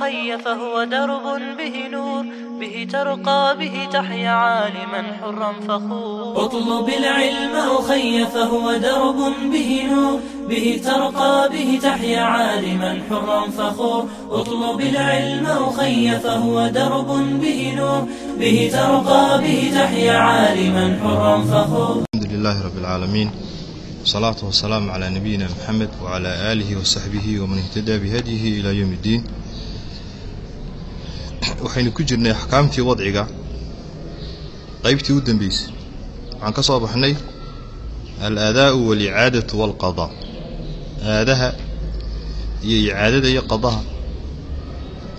الخي فهو درب به نور به ترقى به تحيا عالما حرا فخور اطلب العلم أخي فهو درب به نور به ترقى به تحيا عالما حرا فخور اطلب العلم أخي فهو درب به نور به ترقى به تحيا عالما حرا فخور الحمد لله رب العالمين والصلاة والسلام على نبينا محمد وعلى آله وصحبه ومن اهتدى بهديه إلى يوم الدين waxaynu ku jirnay axkaamtii wadciga. Qaybtii u dambeysay. Waxaan ka soo baxnay al-aadaa'u waalicaadatu waalqadaa aadaha iyo icaadada iyo qadaha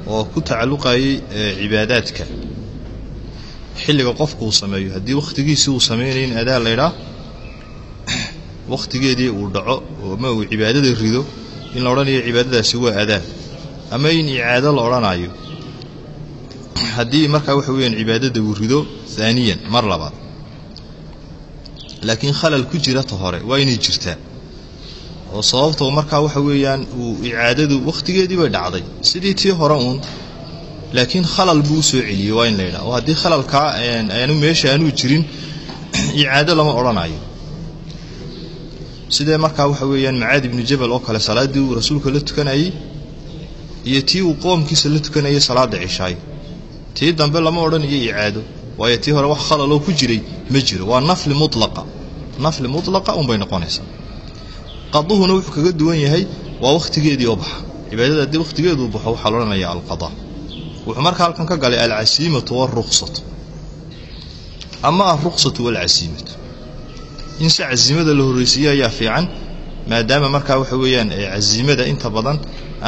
oo ku tacalluqayay cibaadaadka. Xilliga qofku uu sameeyo haddii wakhtigiisii uu samaynayo in adaa laydhaa wakhtigeedii uu dhaco ama uu cibaadada rido in la odhanayo cibaadadaasi waa adaan ama in icaado la odhanayo haddii markaa waxa weyaan cibaadada uu rido haaniyan mar labaad. Laakiin khalal ku jira ta hore waa inay jirtaa. Oo sababtoo markaa waxa weeyaan uu icaadadu wakhtigeedii bay dhacday. Sidii tii hore uun laakiin khalal buu soo celiyey waa in la yidhaha oo haddii khalalkaa aanu meesha aanuu jirin icaado lama odhanayo. Sidee markaa waxa weeyaan macaad ibnu jabal oo kale salaaddii uu rasuulka la tukanayey iyo tii uu qoomkiisa la tukanayay salaada cishaay tii dambe lama odhanayo icaado. Waayo tii hore wax khalaloo ku jiray ma jiro. Waa nafli mulaqa nafli mutlaqa unbay noqonaysaa. Qaduhuna wuxuu kaga duwan yahay waa wakhtigeedii oo baxa. Cibaadada haddii wakhtigeeduu baxo waxaa la odhanaya alqada. Wuxuu markaa halkan ka galay alcasiimatu waalruksatu ama alruksatu waalcasiimatu in si casiimada la horraysiiye ayaa fiican maadaama markaa waxa weeyaan casiimada inta badan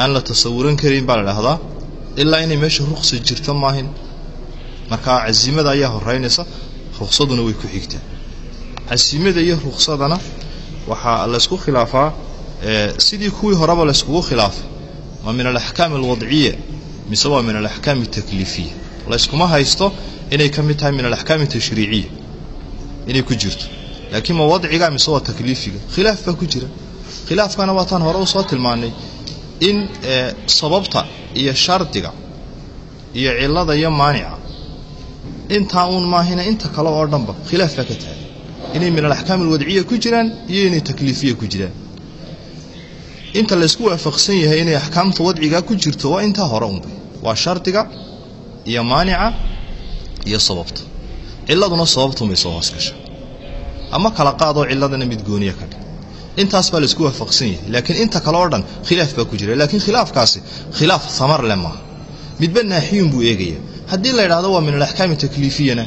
aan la tasawuran karayn baa la dhahdaa ilaa inay meesha ruksa jirto maahin. Markaa casiimada ayaa horeynaysa ruksaduna way ku xigtaa casiimada iyo ruksadana waxaa laysku khilaafaa sidii kuwii horeba layskugu khilaafay waa min alaxkaam alwadciya mise waa min alaxkaam altakliifiya layskuma haysto inay ka mid tahay min alaxkaam atashriiciya inay ku jirto. Laakiin ma wadciga mise waa takliifiga? Khilaaf baa ku jira. Khilaafkana waataan hore u soo tilmaanay in sababta iyo shardiga iyo cilada iyo maanica intaa uun maahina inta kale oo dhanba khilaaf baa ka tahay. Inay min alaxkaam alwadciya ku jiraan iyo inay takliifiya ku jiraan. Inta laysku waafaqsan yahay inay axkaamta wadcigaa ku jirto waa intaa hore unba waa shardiga iyo maanica iyo sababta. Ciladuna sababtunbay soo hoos gasha. Ama kala qaadoo ciladana mid gooniya ka dhig intaas baa laysku waafaqsan yahay. Laakiin inta kale oo dhan khilaaf baa ku jira. Laakiin khilaafkaasi khilaaf samar leh maaha. Midba naaxiyun buu eegaya haddii la yidhahdo waa min alaxkaami takliifiyana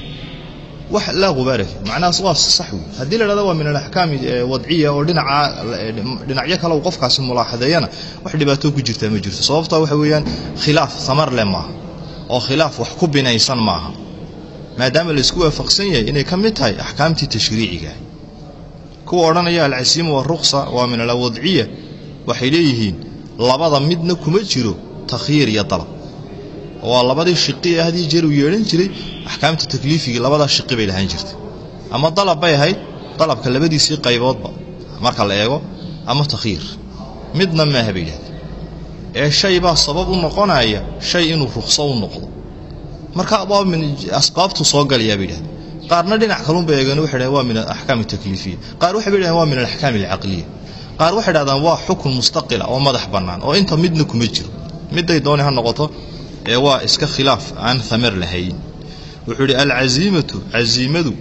wax laa qubaara fi. Macnahaas waa sax wey haddii la yidhahdo waa min alaxkaami wadciya oo dhinaca dhinacyo kale uu qofkaasi mulaaxadeeyana wax dhibaatoo ku jirtaa ma jirto. Sababtaa waxa weeyaan khilaaf samar leh maaha. Oo khilaaf wax ku binaysan maaha. Maadaama laysku waafaqsan yahay inay ka mid tahay axkaamtii tashriiciga kuwa odhanaya alcasiima waaruksa waa min alwadciya waxay leeyihiin labada midna kuma jiro takhyiir iyo dalab. Waa labadii shiqi ee haddii jeer uu yeedhan jiray axkaamta takliifigii labadaa shiqi bay lahaan jirtay. Ama dalab bay ahayd dalabka labadiisii qayboodba marka la eego ama takhyiir midna maaha bay yidhahdeen. Ee shay baa sabab u noqonaya shay inuu rukso u noqdo. Marka waa min asbaabtu soo galayaa bay yidhahdeen qaarna dhinac kalunbay eegeen waxay dhahdeen waa min alaxkaam altakliifiya qaar waxay dhahdeen waa min alaxkaam alcaqliya. Qaar waxay dhahdaan waa xukun mustaqila oo madax bannaan oo inta midna kuma jiro. Midday dooni ha noqoto ee waa iska khilaaf aan thamar lahayn. Wuxuu yidhi alcasiimatu casiimadu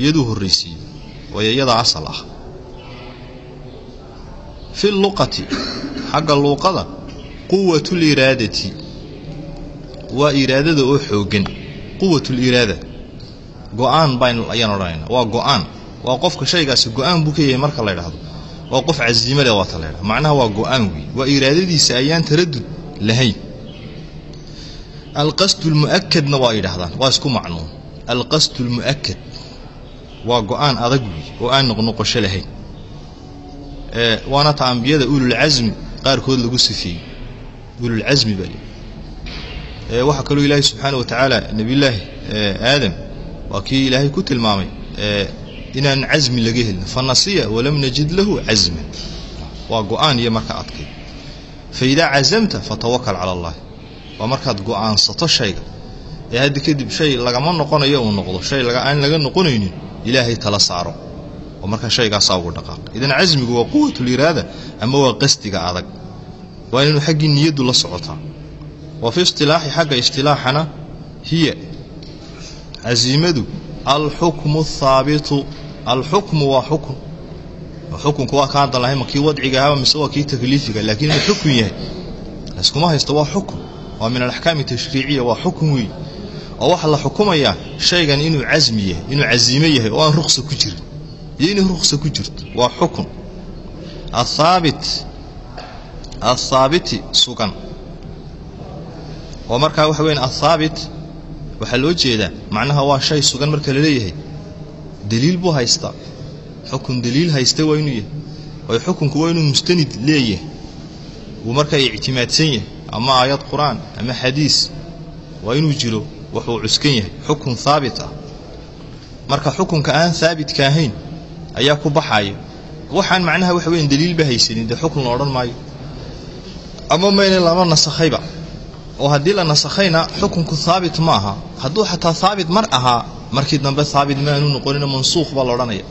iyaduu horraysiiyey waayo iyadaa asal ah. Fi luqati xagga luuqada quwatu liraadati. Waa iraadada oo xooggan quwatuliraada go'aan baan ayaan odhanayna waa go'aan. Waa qofka shaygaasi go'aan buu ka yahay marka la ydhahdo waa qof casiimale waata la ydhahdo macnaha waa go'aan wey waa iraadadiisa ayaan taradud lahayn. Alqasdu lmu'akadna waa yidhahdaan waa isku macnuun. Alqasdu lmu'akad waa go'aan adag wey oo aan noqnoqosho lahayn. Waana ta ambiyada qaarkood lagu sifeeyey ululcasmi baa waxaa kaloo ilaahay subxaana wa tacaala nebiyulaahi aadam waa kii ilaahay ku tilmaamay inaan casmi laga helin. Fa nasiya walam najid lahu casman waa go'aan iyo marka adkay. Fa idaa casamta fatawakal cala allahi waa markaad go'aansato shayga. Ee hadda kadib shay lagama noqonayo uu noqdo shay aan laga noqonaynin ilaahay tala saaro. Oo markaa shaygaasaa ugu dhaqaaq. Idan casmigu waa quwatuliraada ama waa qasdiga adag. Waa inaynu xaggii niyaddu la socotaa. Wa fi istilaaxi xagga istilaaxana hiya casiimadu alxukmu athaabitu alxukmu waa xukun. Xukunku waa kaan dan lahay ma kii wadciga ahaba mise waa kii takliifiga laakiin inuu xukun yahay. Layskuma haysto waa xukun. Waa min alaxkaami tashriiciya waa xukun weey oo waxaa la xukumayaa shaygan inuu casmi yahay inuu casiime yahay oo aan ruqsa ku jirin. Iyo inay ruqsa ku jirto waa xukun. Athaabit athaabiti sugan. Oo markaa waxa weyan athaabit waxaa loo jeedaa macnaha waa shay sugan marka la leeyahay. Daliil buu haystaa xukun daliil haysta waa inuu yahay. Oo xukunku waa inuu mustanid leeyahay. Wuu markaa ictimaadsan yahay. Ama aayad qur'aan ama xadiis waa inuu jiro wuxuu cuskan yahay. Xukun haabit ah. Marka xukunka aan haabitka ahayn ayaa ku baxaya waxaan macnaha waxa weyan daliilba haysanin dee xukun la odhan maayo. Ama mayna lama nasakhayba oo haddii la nasakhayna xukunku haabit ma aha hadduu xataa haabit mar ahaa markii dambe haabit maanu noqonina mansuukh baa la odhanaya.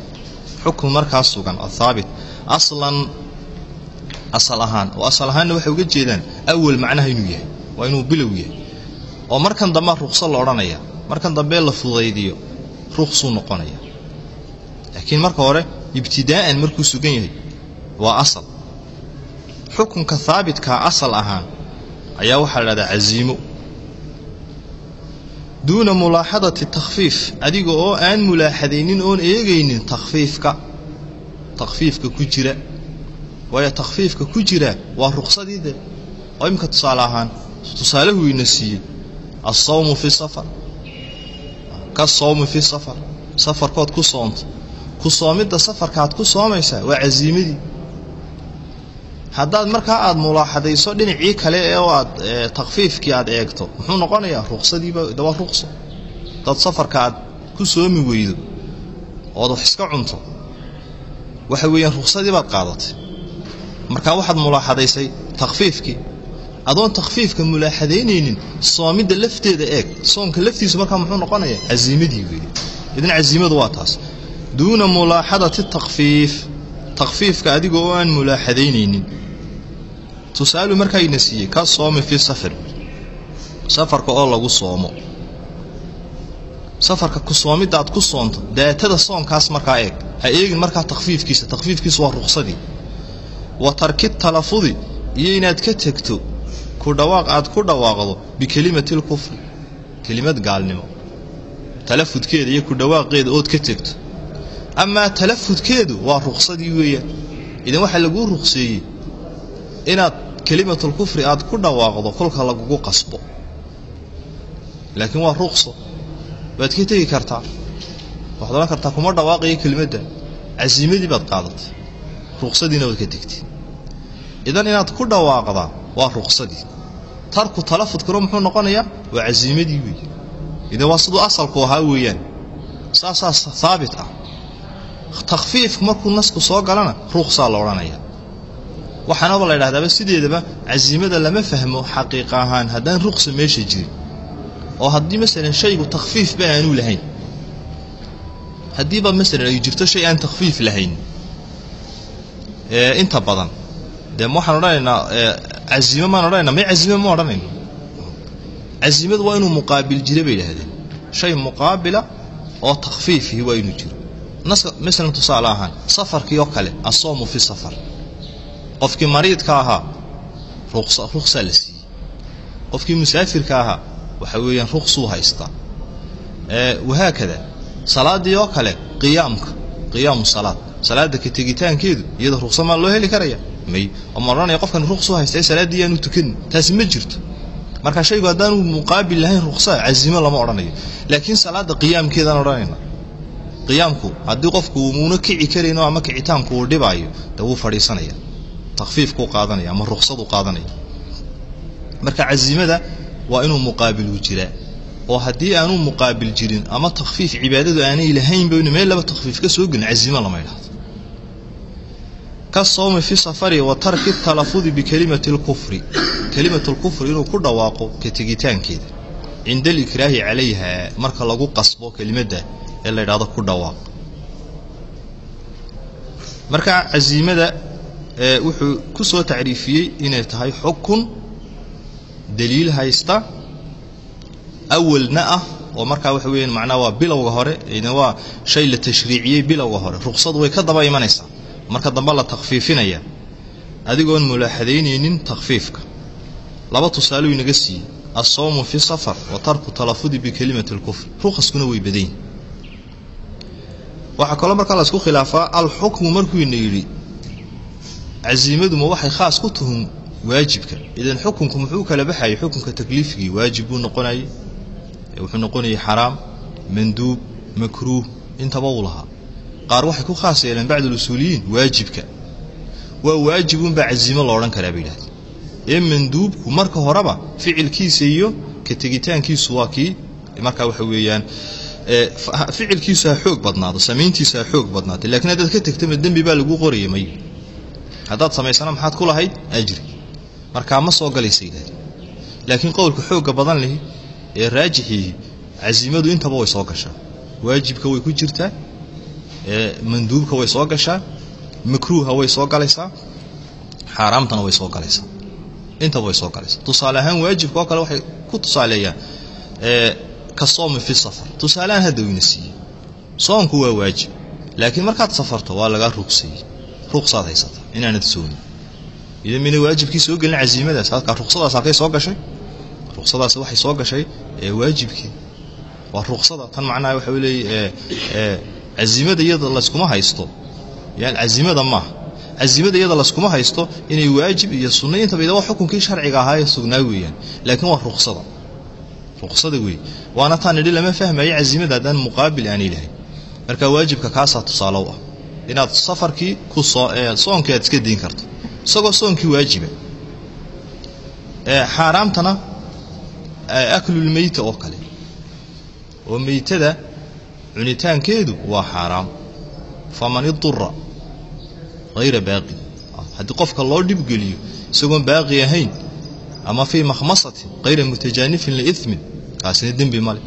Xukun markaas sugan oo haabit aslan asal ahaan oo asal ahaanna waxay uga jeedaan awal macnaha inuu yahay waa inuu bilow yahay. Oo markan dambe ruqso la odhanaya markan dambe la fudaydiyo ruqsuu noqonaya. Laakiin marka hore ibtidaa'an markuu sugan yahay waa asal. Xukunka haabitkaa asal ahaan ayaa waxaa la dhahdaa casiimo duuna mulaaxadati takhfiif adiga oo aan mulaaxadaynin oon eegaynin takhfiifka. Takhfiifka ku jira. Waayo takhfiifka ku jira waa ruqsadii de oo imika tusaale ahaan tusaalahu ina siiyey. Alsawmu fi safar. Ka sawmi fi safar. Safarkood ku soomto ku soomidda safarkaad ku soomaysaa waa casiimadii haddaad markaa aad mulaaxadayso dhinacii kale ee aad takhfiifkii aad eegto muxuu noqonayaa ruqsadiiba daba ruqso. Dad safarka aad ku soomi weydo ood wax iska cunto waxa weeyaan ruqsadii baad qaadatay. Markaa waxaad mulaaxadaysay takhfiifkii adoon takhfiifka mulaaxadaynaynin soomidda lafteeda eeg. Soomka laftiisu markaa muxuu noqonayaa casiimadii weeye. Idan casiimadu waa taas. Duuna mulaaxadati takhfiif takhfiifka adiga oo aan mulaaxadaynaynin. Tusaalu markaa ina siiyey ka soomi fii safar. Safarka oo lagu soomo. Safarka ku soomidda aad ku soonto. Daatada soonkaas markaa eeg. Ha eegin markaa takhfiifkiisa takhfiifkiisa waa ruqsadii. Wa tarki talafudi. Iyo inaad ka tegto ku dhawaaq aad ku dhawaaqdo bikelimati lkufri kelimad gaalnimo. Talafudkeeda iyo ku dhawaaqeeda ood ka tegto amaa talafudkeedu waa ruqsadii weeyaan. Idan waxaa laguu ruqseeyey inaad kelimatulkufri aad ku dhawaaqdo kolka lagugu qasbo. Laakiin waa ruqso. Waad ka tegi kartaa. Waxaad odhan kartaa kuma dhawaaqayo kelimadda casiimadii baad qaadatay ruqsadiina waad ka tegtay idan inaad ku dhawaaqdaa waa ruqsadii. Tarku talafudkuna muxuu noqonayaa? Waa casiimadii weeye idan waa siduu asalku ahaa weeyaan. Saasaa haabit ah takhfiifku markuu nasku soo galana ruqsaa la odhanaya. Waxaanaba la ydhahdaaba sideedaba casiimada lama fahmo xaqiiqa ahaan haddaan ruqsa meesha jirin. Oo haddii masalan shaygu takhfiifba aanu lahayn. Haddiiba masalan ay jirto shay aan takhfiif lahayn. Inta badan. Dee waxaan odhanaynaa casiime maan odhanaynaa may casiime ma odhanayno casiimadu waa inuu muqaabil jira bay yidhahdeen shay muqaabila oo takhfiifihi waa inuu jiro masalan tusaale ahaan safarkii oo kale asoomu fi safar. Qofkii mariidka ahaa ruqsaa la siiyey. Qofkii musaafirka ahaa waxa weeyaan ruqsuu haystaa wahaakada salaaddii oo kale qiyaamka qiyaamu salaad. Salaadda ka tegitaankeedu iyada ruqsa maa loo heli karaya may oo ma odhanaya qofkan ruqsuu haystay salaaddii yaanu tukanin taasi ma jirto. Marka shaygu haddaanu muqaabil lahayn ruqsa cazimo lama odhanayo. Laakiin salaadda qiyaamkeedaan odhanayna qiyaamku haddii qofku muuna kici karayno ama kicitaanku uu dhibaayo dee wuu fadhiisanaya takhfiifkuu qaadanaya ama ruqsaduu qaadanaya. Marka cazimada waa inuu muqaabilu jiraa oo haddii aanu muqaabil jirin ama takhfiif cibaadadu aanay lahaynba inu meel laba takhfiif ka soo gelin cazimo lama idhahdo ka soomi fi safari wa tarki talafudi bikelimati lkufri kelimatu lkufri inuu ku dhawaaqo ka tegitaankeeda. Cinda alikraahi calayha marka lagu qasbo kelimadda ee la ydhahdo ku dhawaaq. Marka casiimada wuxuu ku soo tacriifiyey inay tahay xukun daliil haysta awalna ah oo markaa waxa weeyaan macnaha waa bilowga hore idan waa shay la tashriiciyey bilowga hore. Ruqsadu way ka daba imanaysaa. Marka dambe la takfiifinaya. Adigoon mulaaxadaynaynin takfiifka. Laba tusaaluu inaga siiyey. Alsawmu fi safar wa tarku talafudi bikelimati lkufr ruqaskuna way badayn waxaa kaloo markaa la isku khilaafaa alxukmu markuu ina yidhi casiimaduma waxay khaas ku tuhun waajibka. Idan xukunku muxuu kala baxayay? Xukunka takliifigii waajib buu noqonayay. Wuxuu noqonayay xaraam manduub makruuh intaba uu lahaa. Qaar waxay ku khaas yeeleen bacd alusuuliyiin waajibka. Waa waajibunbaa casiimo lo odhan karaa bay yidhahdeen. Ee manduubku marka horeba ficilkiisa iyo ka tegitaankiisu waa kii markaa waxa weeyaan ficilkiisu ha xoog badnaado samayntiisu ha xoog badnaatay. Lakiin haddaad ka tegtama dembi baa lagu qoraya may. Haddaad samaysana maxaad ku lahayd? Ajri markaa ma soo galaysa yidhahdeen laakiin qowlka xoogga badan lihi ee raajixii casiimadu intaba way soo gashaa. Waajibka way ku jirtaa manduubka way soo gashaa makruuha way soo galaysaa xaaraamtana way soo galaysaa. Intaba way soo galaysaa. Tusaale ahaan waajibka oo kale waxay ku tusaaleeyaan ka soomi fi safar tusaaleahaan hadda siiyey soonku waa waajib laakiin markaad safarto waa lagaa ruqseeyey ruqsaad haysataa inaanad soomin idan mina waajibkii soo gelin casiimadaas halkaa ruqsadaas halkay soo gashay? Ruqsadaas waxay soo gashay waajibkii waa ruqsada tan macnaha waxa leey casiimada iyada layskuma haysto. Yani casiimada maaha casiimada iyada layskuma haysto inay waajib iyo sunna intaba ida xukunkii sharciga ahaa ee sugnaa weeyaan. Laakiin waa ruqsada ruqsada weey. Waana taan nidhi lama fahmayo casiimada haddaan muqaabil aanay lahayn marka waajibka kaasaa tusaalow ah. Inaad safarkii ku soonkii aad iska dayn karto. Isagoo soonkii waajiba. Xaaraamtana aklulmeyta oo kale. Oo meytada cunitaankeedu waa xaaraam. Faman idura hayra baaqin. Haddii qofka loo dhibgeliyo isagoon baaqi ahayn ama fii makhmasatin hayra mutajaanifin liimin kaasina dembi male.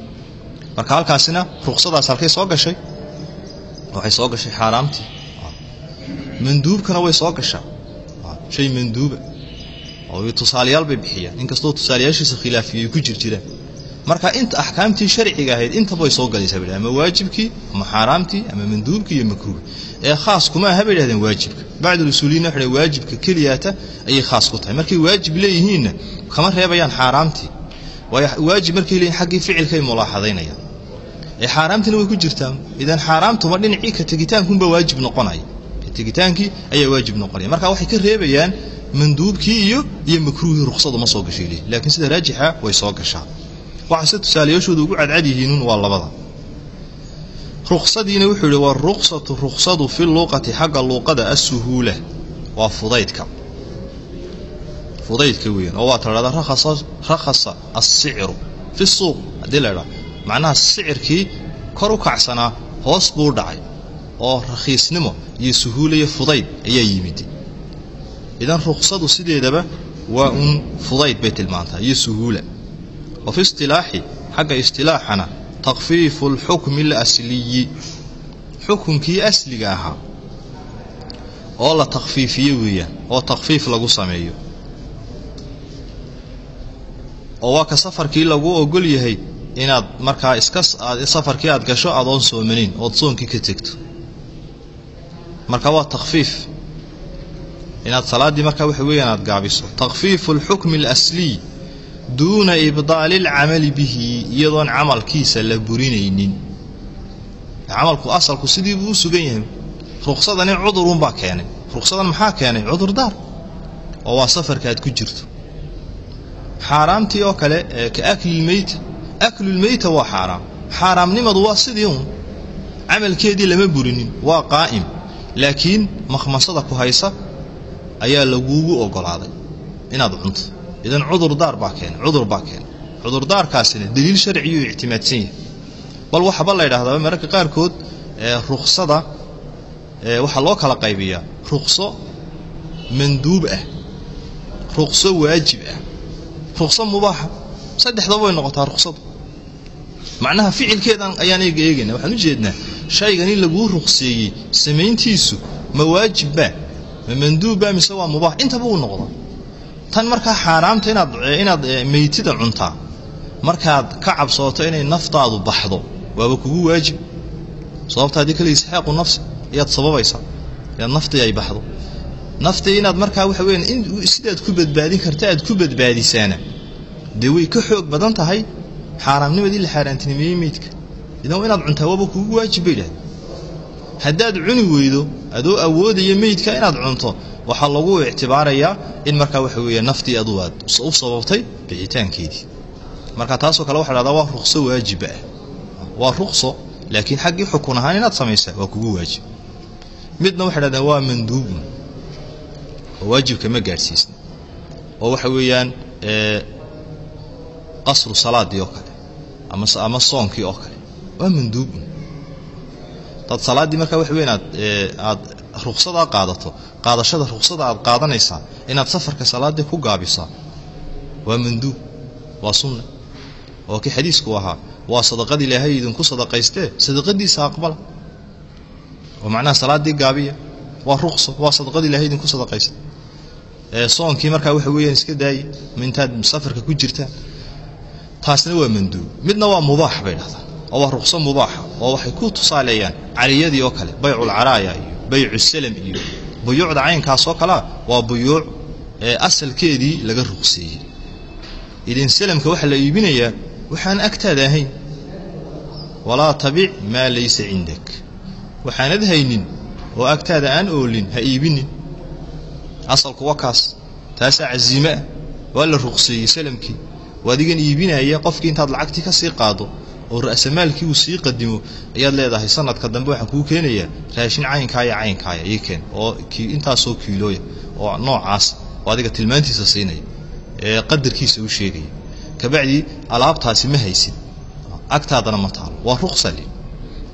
Marka halkaasina ruqsadaas halkay soo gashay waxay soo gashay xaaraamtii manduubkana way soo gashaa. Shay manduuba. Oo tusaalayaal bay bixiyaan. Inkastoo tusaalayaashiisa khilaafiyay ku jir jiraan marka inta axkaamtii sharciga ahayd intaba way soo galaysaa bay ama waajibkii ama xaaraamtii ama manduubkii iyo makruuh ee khaas kuma aha bay dhahdeen waajibka. Bacd usuuliyiin waxay waajibka keliyaata ayay khaas ku tahay. Markay waajib leeyihiinna kama reebayaan xaaraamtii. Waayo waajib markay leeyihiin xaggii ficilkay mulaaxadaynayaan ee xaaraamtiina way ku jirtaa idan xaaraamtuma dhinacii ka tegitaankunba waajib noqonaya. Tegitaankii ayaa waajib noqonaya. Marka waxay ka reebayaan manduubkii iyo iyo makruuhii ruqsadu ma soo gashay laakiin sida raajixa way soo gashaa waxaase tusaalayaashooda ugu cadcad yihiinun waa labada. Ruqsadiina wuxuu yidhi waruqsatu ruqsadu fi luuqati xagga luuqada asuhuula waa fudaydka. Fudaydka weeyaan oo waa tadhahda rakhasa assicru fi suuq. Haddii la idhaha macnaha sicirkii kor u kacsanaa hoos buu dhacay oo rakhiisnimo iyo suhuula iyo fudayd ayaa yimid. Idan ruqsadu sideedaba waa un fudayd bay tilmaantaa iyo suhuula wa fi istilaaxi xagga istilaaxana takfiifu alxukmi alasliyi xukunkii asliga ahaa oo la takfiifiyo weeyaan oo takfiif lagu sameeyo. Oo waa ka safarkii lagu ogol yahay inaad markaa iska safarkii aad gasho adoon soomanayn ood soonkii ka tegto marka waa takfiif inaad salaaddii markaa waxa weeyaan aad gaabiso. Takfiifu alxukmi alasliy duuna ibdaali alcamali bihi iyadoon camalkiisa la burinaynin. Camalku asalku sidii buu u sugan yahay. Ruqsadani cudurunbaa keenay. Ruqsadan maxaa keenay? Cudurdaar oo waa safarka aad ku jirto. Xaaraamtii oo kale ka aklilmeyta aklulmeyta waa xaaraam. Xaaraamnimadu waa sidii un camalkeedii lama burinin waa qaa'im. Laakiin makhmasada ku haysa ayaa laguugu ogolaaday inaad cunto idan cudurdaar baa keenay cudur baa keenay cudurdaarkaasina daliil sharciyuu ictimaadsan yahay. Bal waxaba la ydhahdaa mararka qaarkood ruksada waxaa loo kala qaybiyaa rukso manduub ah ruqso waajib ah ruqso mubaaxa. Saddexdaba way noqotaa ruqsadu. Macnaha ficilkeedan ayaan eega eegayna. Waxaan u jeednaa shaygan in laguu ruqseeyey samayntiisu ma waajibbaa ma manduubbaa mise waa mubaax intaba uu noqda tan markaa xaaraamta inaad inaad meytida cuntaa markaad ka cabsooto inay naftaadu baxdo waaba kugu waajib. Sababta haddii kale isxaaqu nafsi ayaad sababaysaa inaad naftii ay baxdo. Naftii inaad markaa waxa weyan in sidaad ku badbaadin karta aad ku badbaadisaana dee way ka xoog badan tahay xaaraamnimadii la xaaraantinimeeyey meydka. Idan inaad cuntaa waaba kugu waajib bay idhahda haddaad cuni weydo adoo awoodaya meydka inaad cunto waxaa lagu ictibaarayaa in markaa waxa weeye naftii adu aad u sababtay bixitaankeedii marka taasoo kale waxa dhahdaa waa ruqso waajiba ah waa ruqso laakiin xaggii xukun ahaan inaad samaysaa waa kugu waajib. Midna waxay dhahdeen waa manduubun oo waajibka ma gaadhsiisna. Oo waxa weeyaan qasru salaadii oo kale ama soonkii oo kale. Waa manduubun dad salaaddii markaa waxa weyan aad aad ruqsadaa qaadato qaadashada ruqsada aad qaadanaysaa inaad safarka salaaddii ku gaabisaa. Waa manduub waa sunna. Oo kii xadiisku ahaa waa sadaqad ilaahay idinku sadaqaystee sadaqadiisa aqbala. Oo macnaha salaaddii gaabiya waa ruqso waa sadaqad ilahay idinku sadaqaysta soonkii markaa waxa weeyaan iska daaye intaad safarka ku jirtaan. Taasna waa manduub midna waa mubaax bay dhahdaan oo waa ruqso mubaaxa oo waxay ku tusaaleeyaan caliyadii oo kale bayculcaraaya iyo baycu salam iyo buyuucda caynkaasoo kalea waa buyuuc asalkeedii laga ruqseeyey idin salamka waxaa la iibinayaa waxaan agtaada ahayn walaa tabic maa laysa cindak. Waxaanad haynin oo agtaada aan oolin ha iibinin. Asalku waa kaas taasaa ah waa la ruqseeyey salamkii. Waa adigan iibinaya qofkii intaad lacagtii ka sii qaado oo ra'samaalkii uu sii qadimo ayaad leedahay sanadka dambe waxaan kuu keenayaa raashin caynkaaya caynkaaya ii keen oo intaasoo kiilooya oo noocaas oo adiga tilmaantiisa siinaya ee qadarkiisa u sheegaya kabacdii alaabtaasi ma haysid. Agtaadana ma taalo waa ruqsale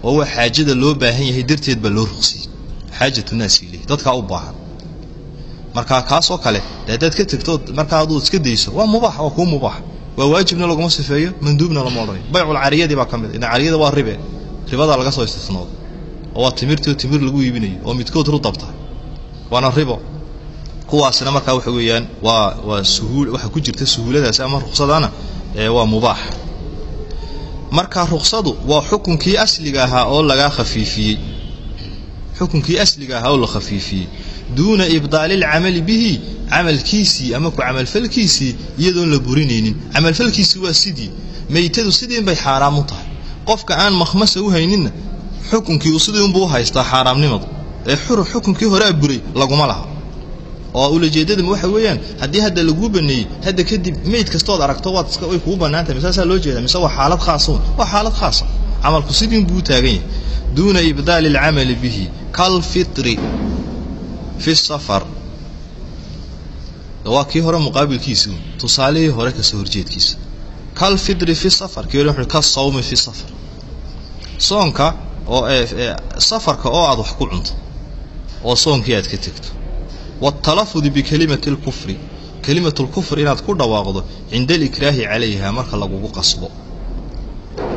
oo waa xaajada loo baahan yahay darteed baa loo ruqsiyey. Xaajatu naasi ileyh dadkaa u baahan. Markaa kaasoo kale de haddaad ka tegtood markaa aduu iska dayso waa mubaax waa kuu mubaax waa waajibna laguma sifeeyo manduubna lama odhanayo. Baycul cariyadii baa ka mid idan cariyada waa ribe ribadaa laga soo istisnooda oo waa timirtoo timir lagu iibinayo oo midkood rudab tahay. Waana ribo. Kuwaasna markaa waxa weeyaan waa waa suhuul waxaa ku jirta suhuuladaasi ama ruqsadana ee waa mubaax. Marka ruqsadu waa xukunkii asliga ahaa oo lagaa khafiifiyey. Xukunkii asliga ahaa oo la khafiifiyey duuna ibdaali alcamali bihi camalkiisii ama ku camalfalkiisii iyadoon la burinaynin. Camalfalkiisii waa sidii. Meytadu sidiin bay xaaraam u tahay. Qofka aan makhmasa u hayninna xukunkii uu sidii unbuu u haystaa xaaraamnimadu. Ee xuru xukunkii horea buray laguma laha. Oo ulajeedadama waxa weeyaan haddii hadda laguu baneeyey hadda kadib meyd kastood aragto waad way kugu bannaan tahay misaasaa loo jeeda mise waa xaalad khaasaun waa xaalad khaasa. Camalku sidiin buu taagan yahay. Duuna ibdaali alcamali bihi kalfitri fi safar waa kii hore muqaabilkiisi tusaalihii hore ka soo horjeedkiisa kalfitri fi safar kii hore ka sawmi fi safar. Soonka oo safarka oo aad wax ku cunto oo soonkii aad ka tegto waaltalafudi bikalimati alkufri kelimatu lkufr inaad ku dhawaaqdo cinda alikraahi calayha marka lagugu qasbo.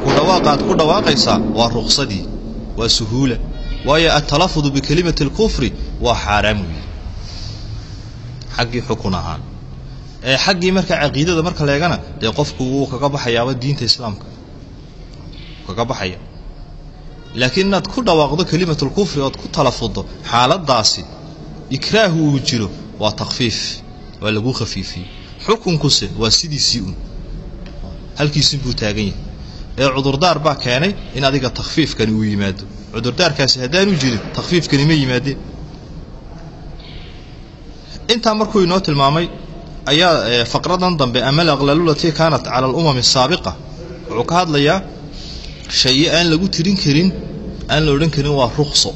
Ku dhawaaqa aad ku dhawaaqaysaa waa ruqsadii waa suhuula waayo altalafudu bikalimati alkufri waa xaaraam weeye xaggii xukun ahaan. Ee xaggii marka caqiidada marka leegana dee qofku wuu kaga baxayaaba diinta islaamka. Kaga baxaya. Laakiin inaad ku dhawaaqdo kelimatulkufri ood ku talafuddo xaaladaasi ikraahu uu jiro waa takfiif waa laguu khafiifiyey. Xukunkuse waa sidiisii un halkiisin buu taagan yahay. Ee cudurdaar baa keenay in adiga takfiifkani uu yimaado cudurdaarkaasi haddaanu jirin takfiifkani ma yimaadeen intaa markuu inoo tilmaamay ayaa faqradan dambe ama alaqlaalu latii kaanat cala alumami asaabiqa wuxuu ka hadlayaa shaye aan lagu tirin karin aan la odhan karin waa ruqso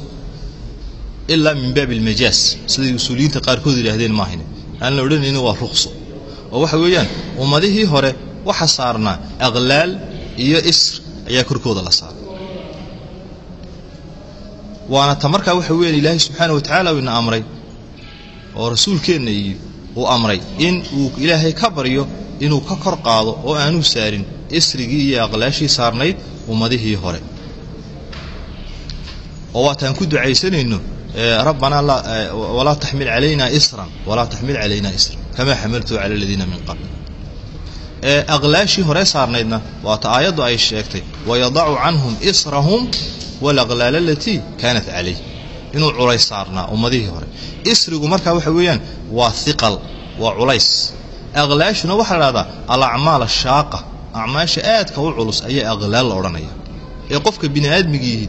ilaa min baabi almajaas siday usuuliyiinta qaarkood yidhaahdeen maahayne aan la odhanaynin waa ruqso oo waxa weeyaan ummadihii hore waxa saarnaa aqlaal iyo isr ayaa korkooda la saaray waana ta markaa waxa weeyaan ilaahay subxaana wa tacaala uu ina amray oo rasuulkeenna uu amray in uu ilaahay ka baryo inuu ka kor qaado oo aanuu saarin isrigii iyo aqlaashii saarnayd ummadihii hore. Oo waataan ku ducaysanayno rabbanaa walaa taxmil calayna isran walaa taxmil calayna isran kamaa xamaltuu cala aladiina min qabl. Aqlaashii hore saarnaydna waata aayaddu ay sheegtay wayadacu canhum israhum walaqlaala alatii kaanat calayh inuu culays saarnaa ummadihii hore. Isrigu markaa waxa weeyaan waa hiqal waa culays. Aqlaashuna waxaa la dhahdaa alacmaal ashaaqa acmaasha aadka u culus ayaa aqlaal la odhanaya. Ee qofka bini aadmigiihi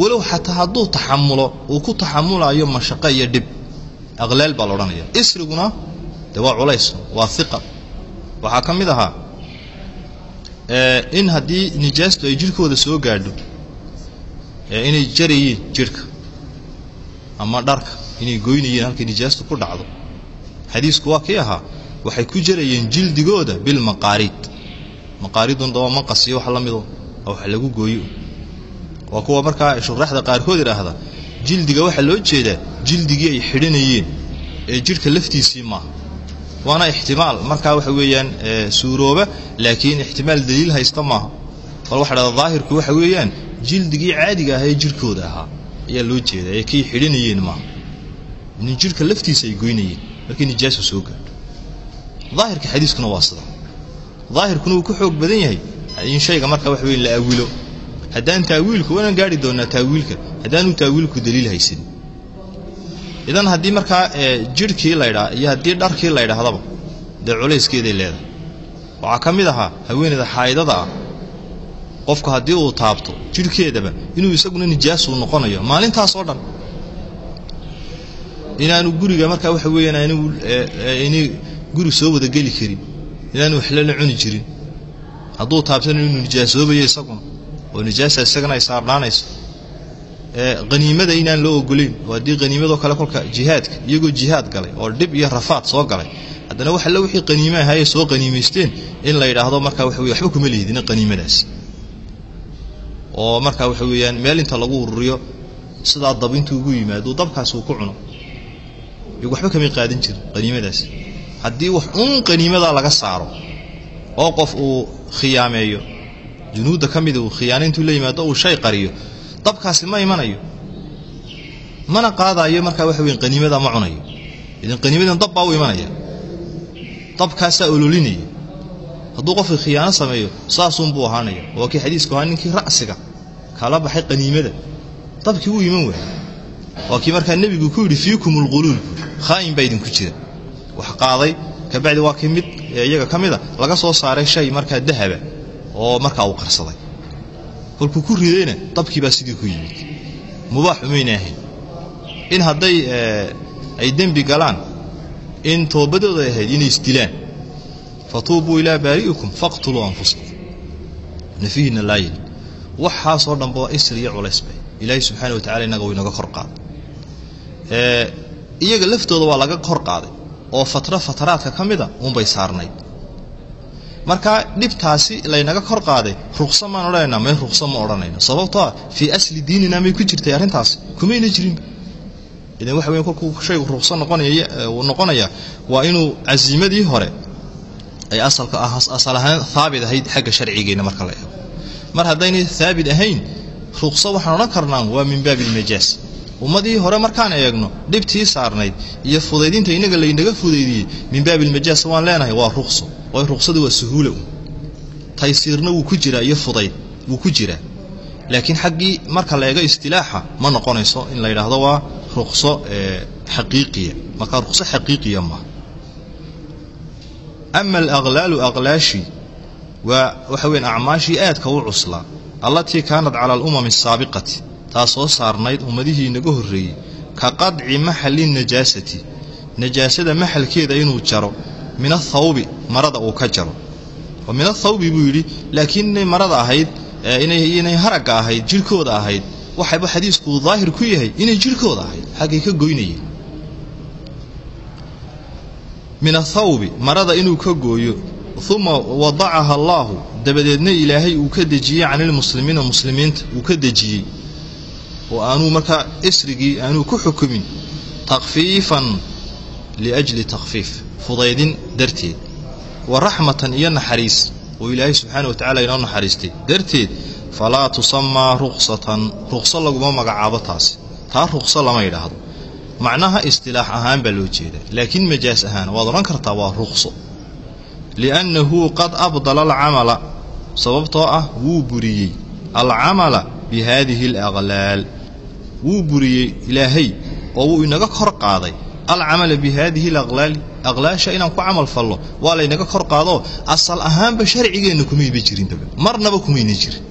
walow xataa hadduu taxamulo uu ku taxamulayo mashaqo iyo dhib aqlaal baa la odhanaya. Isriguna de waa culays waa hiqal waxaa ka mid ahaa in haddii nijaastu ay jidhkooda soo gaadho inay jarayeen jidhka ama dharka inay goynayeen halkay nijaastu ku dhacdo. Xadiisku waa kii ahaa waxay ku jarayeen jildigooda bilmaqaariid maqaaridun daba manqasiyo wax la mido wax lagu gooyo. Waa kuwa markaa shuraxda qaarkood idhaahda jildiga waxaa loo jeedaa jildigii ay xidhanayeen ee jidhka laftiisii maaha. Waana ixtimaal markaa waxa weeyaan suurooba laakiin ixtimaal daliil haysta maaha. Bal waxa dhahda daahirku waxa weeyaan jildigii caadiga ahaa ee jidhkooda ahaa ayaa loo jeedaa ee kay xidhanayeen maaha in jidhka laftiisa ay goynayeen markii nijaasu soo gaadho. Daahirka xadiiskuna waa sida. Daahirkuna uu ku xoog badan yahay in shayga markaa waxa weya la awilo haddaan taawiilku waanaan gaari doonaa taawiilka. Haddaanu taawiilku daliil haysan idan haddii markaa jidhkii laydhaa iyo haddii dharkii laydhaahdaba dee culayskeeday leedahay. Waxaa ka mid ahaa haweeneyda xaa'idada ah qofku haddii uu taabto jidhkeedaba inuu isaguna nijaasuu noqonayo maalintaas oo dhan inaanu guriga markaa waxa weeyaan anigu inay guri soo wada geli karin inaanu waxla la cuni jirin. Hadduu taabtana inuu nijaasoobayo isaguna oo nijaasa isagana ay saarnaanayso. Haniimada inaan loo ogolayn oo haddii haniimadoo kale kolka jihaadka iyagoo jihaad galay oo dhib iyo rafaad soo galay haddana wax alle wixii qaniime ahaayee soo qaniimaysteen in la yidhaahdo markaa waxa weye waxba kuma lihidina qaniimadaas oo markaa waxa weeyaan meel inta lagu ururiyo sidaa dab intuu ugu yimaado dabkaas uu ku cuno. Waxba kamay qaadan jirin qaniimadaas. Haddii wax uun qaniimadaa laga saaro oo qof uu khiyaameeyo junuudda ka mida uu khiyaano intuu la yimaado uu shay qariyo dabkaasi ma imanayo. Mana qaadaayo markaa waxa weyan qaniimada ma cunayo. Idan qaniimadan dab baa u imanaya. Dabkaasaa ololinaya hadduu qofka khiyaano sameeyo saasunbuu ahaanaya. Waa kii xadiisku ahaa ninkii ra'siga. Kala baxay qaniimada. Dabkii wuu iman waaya waa kii markaa nebigu ku yidhi fiikum ulquluul khaa'in baa idinku jira. Wax qaaday kabacdi waa kii mid iyaga ka mida laga soo saaray shay markaa dahaba oo markaa uu qarsaday. Kolkuu ku ridayna dabkii baa sidii ku yimid. Mubaax umayna ahayn in hadday ay dembi galaan in toobadooda ahayd inay isdilaan fatuubuu ilaa baari'ikum faqtuluu anfusakum. Nafihiinna laayin waxaasoo dhanba waa isri iyo culays bay. Ilaahay subxaana wa tacala innaga uu inaga kor qaaday. Iyaga laftooda waa laga kor qaaday oo fatro fataraadka ka mida uunbay saarnayd marka dhibtaasi laynaga kor qaaday ruqsa maan odhanaynaa may ruqsa ma odhanayno sababtoo ah fii asli diinina may ku jirtay arrintaasi kumayna jirin. Idan waxa weya kolkuu shaygu ruqsa noqonaya uu noqonaya waa inuu casiimadii hore ay asalka asal ahaan haabit ahayd xagga sharcigeenna marka la eego. Mar haddaynay haabit ahayn ruqso waxaan odhan karnaa waa min baabi ilmajaas ummadii hore markaan eegno dhibtii saarnayd iyo fudaydinta inaga laynaga fudaydiyey min baabi ilmajaas waan leenahay waa ruqso. Waayo ruqsadu waa suhuula un taysiirna wuu ku jiraa iyo fudayd wuu ku jiraa. Laakiin xaggii marka la eego istilaaxa ma noqonayso in la yidhaahdo waa ruqso xaqiiqiya. Marka ruqso xaqiiqiya maaha ama alaqlaalu aqlaashii waa waxa weyan acmaashii aadka u cuslaa allatii kaanat cala alumami asaabiqati taa soo saarnayd ummadihii inaga horreeyey ka qadci maxali najaasati najaasada maxalkeeda inuu jaro min athawbi marada uu ka jaro oo min athawbi buu yidhi laakiin inay marada ahayd inay haragga ahayd jidhkooda ahayd waxayba xadiisku daahir ku yahay inay jidhkooda ahayd xaggay ka goynayeen min athawbi marada inuu ka gooyo uma wadacaha allaahu dabadeedna ilaahay uu ka dejiyey canilmuslimiina muslimiinta uu ka dejiyey. Oo aanuu markaa isrigii aanuu ku xukumin takfiifan liajli takhfiif fudaydin darteed. Wa raxmatan iyo naxariis oo ilaahay subxaana wa tacala inoo naxariistay. Darteed falaa tusamaa ruqsatan ruqso laguma magacaabo taasi. Taa ruqso lama yidhaahdo macnaha istilaax ahaan baa loo jeeda laakiin majaas ahaan waad odhan kartaa waa ruqso. Liannahu qad abdala alcamala sababtoo ah wuu buriyey. Alcamala bi haadihi alaqlaal wuu buriyey ilaahay oo wuu inaga kor qaaday. Alcamala bi haadihi alaqlaali aqlaasha inaan ku camal fallo waa laynaga kor qaadoo asal ahaanba sharcigeenna kumayba jirinbaba marnaba kumayna jirin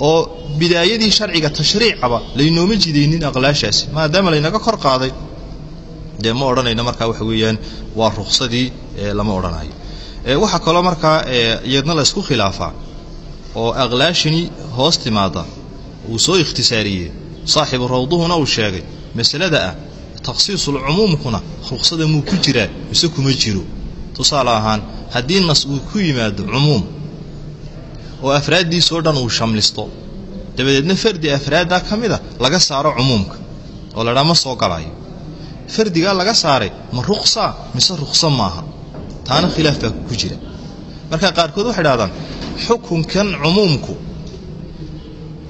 oo bidaayadii sharciga tashriicaba laynooma jidaynin aqlaashaasi maadaama laynaga kor qaaday. Dee ma odhanayno markaa waxa weeyaan waa ruqsadii lama odhanayo. Waxaa kaloo markaa iyadna la ysku khilaafaa oo aqlaashani hoos timaada uu soo ikhtisaariyey saaxibu rawduhuna uu sheegay masalada ah takhsiisulcumuumkuna ruqsada muu ku jiraa mise kuma jiro? Tusaale ahaan haddii nas uu ku yimaado cumuum oo afraaddiisoo dhan uu shamlisto. Dabadeedna fardi afraaddaa ka mida laga saaro cumuumka oo ladhaa ma soo galayo fardigaa laga saaray ma ruqsa? Mise ruqsa maaha? Taana khilaaf baa ku jira. Marka qaarkood waxay dhahdaan xukunkan cumuumku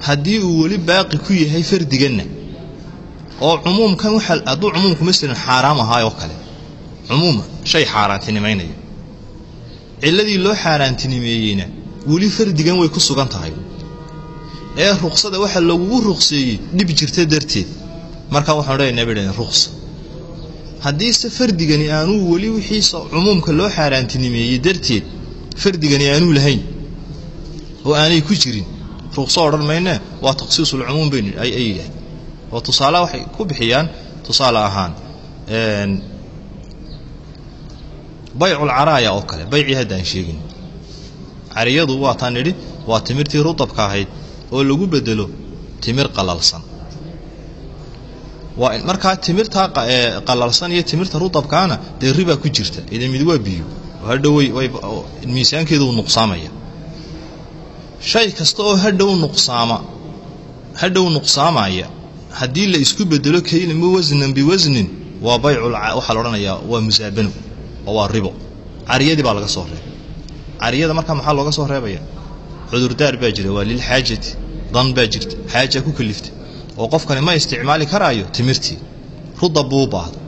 haddii uu weli baaqi ku yahay fardiganna oo cumuumkan hadduu cumuumku masalan xaaraam ahaayoo kale cumuum shay xaaraantinimaynaya cilladii loo xaaraantinimeeyeyna weli fardigan way ku sugan tahay. Ee ruqsada waxa lagugu ruqseeyey dhib jirta darteed. Markaa waxaan odhanaynaa bay dhahdeen ruqsa haddiise fardigani aanuu weli wixiisa cumuumka loo xaaraantinimeeyey darteed fardigani aanuu lahayn oo aanay ku jirin ruqso odhan maynee waa takhsiisulcumuum bay ay yidhahdeen oo tusaale waxay ku bixiyaan tusaale ahaan bayculcaraaya oo kale baycii haddaan sheegin cariyadu waa taan nidhi waa timirtii rudabka ahayd oo lagu bedelo timir qalalsan waa markaa timirtaa qalalsan iyo timirta rudabkaana dee ribaa ku jirta idan waa biyo hadhow miisaankeedu nuqsaamaya. Shay kasta oo hadhow nuqsaama hadhow nuqsaamaya haddii la isku bedelo kaylima wasnan biwasnin waa baycul waxaa la odhanayaa waa musaabano oo waa ribo. Cariyadii baa laga soo reebay cariyada markaa maxaa looga soo reebaya? Cudurdaar baa jira waa lilxaajati dan baa jirta xaaja ku kaliftay oo qofkani ma isticmaali karaayo timirtii rudab buu u baahda